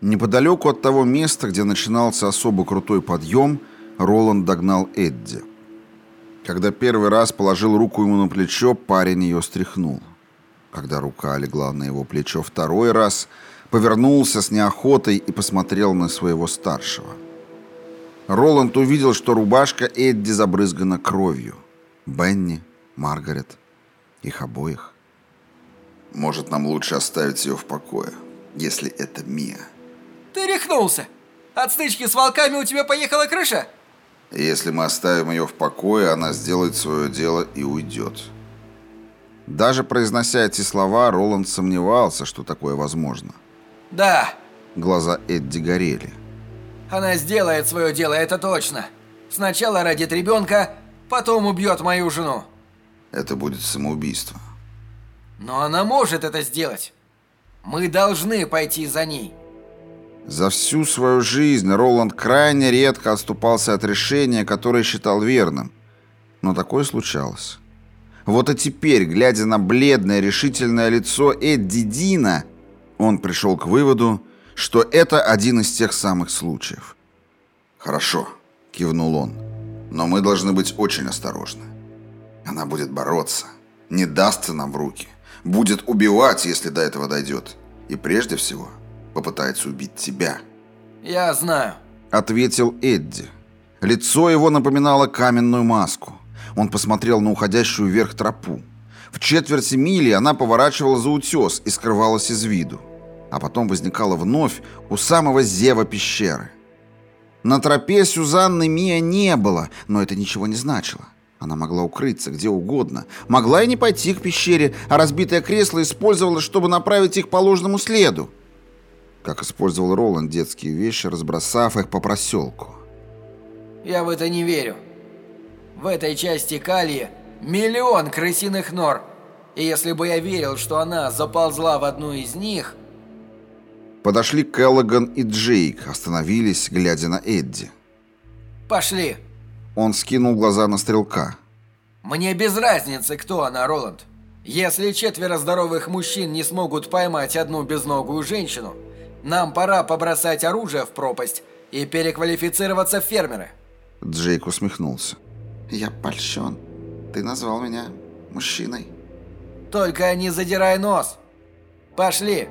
Неподалеку от того места, где начинался особо крутой подъем, Роланд догнал Эдди. Когда первый раз положил руку ему на плечо, парень ее стряхнул. Когда рука легла на его плечо второй раз, повернулся с неохотой и посмотрел на своего старшего. Роланд увидел, что рубашка Эдди забрызгана кровью. Бенни, Маргарет, их обоих. Может, нам лучше оставить ее в покое, если это Мия. Ты рехнулся! От стычки с волками у тебя поехала крыша? Если мы оставим ее в покое, она сделает свое дело и уйдет. Даже произнося эти слова, Роланд сомневался, что такое возможно. Да. Глаза Эдди горели. Она сделает свое дело, это точно. Сначала родит ребенка, потом убьет мою жену. Это будет самоубийство. Но она может это сделать. Мы должны пойти за ней. За всю свою жизнь Роланд крайне редко отступался от решения, которое считал верным. Но такое случалось. Вот и теперь, глядя на бледное решительное лицо Эдди Дина, он пришел к выводу, что это один из тех самых случаев. «Хорошо», — кивнул он, — «но мы должны быть очень осторожны. Она будет бороться, не дастся нам в руки, будет убивать, если до этого дойдет, и прежде всего попытается убить тебя». «Я знаю», — ответил Эдди. Лицо его напоминало каменную маску. Он посмотрел на уходящую вверх тропу. В четверти мили она поворачивала за утес и скрывалась из виду. А потом возникала вновь у самого зева пещеры. На тропе Сюзанны Мия не было, но это ничего не значило. Она могла укрыться где угодно. Могла и не пойти к пещере, а разбитое кресло использовала, чтобы направить их по ложному следу. Как использовал Роланд детские вещи, разбросав их по проселку. «Я в это не верю», в этой части Калии миллион крысиных нор. И если бы я верил, что она заползла в одну из них... Подошли Келлоган и Джейк, остановились, глядя на Эдди. «Пошли!» Он скинул глаза на стрелка. «Мне без разницы, кто она, Роланд. Если четверо здоровых мужчин не смогут поймать одну безногую женщину, нам пора побросать оружие в пропасть и переквалифицироваться в фермеры». Джейк усмехнулся. Я польщен. Ты назвал меня мужчиной. Только не задирай нос. Пошли.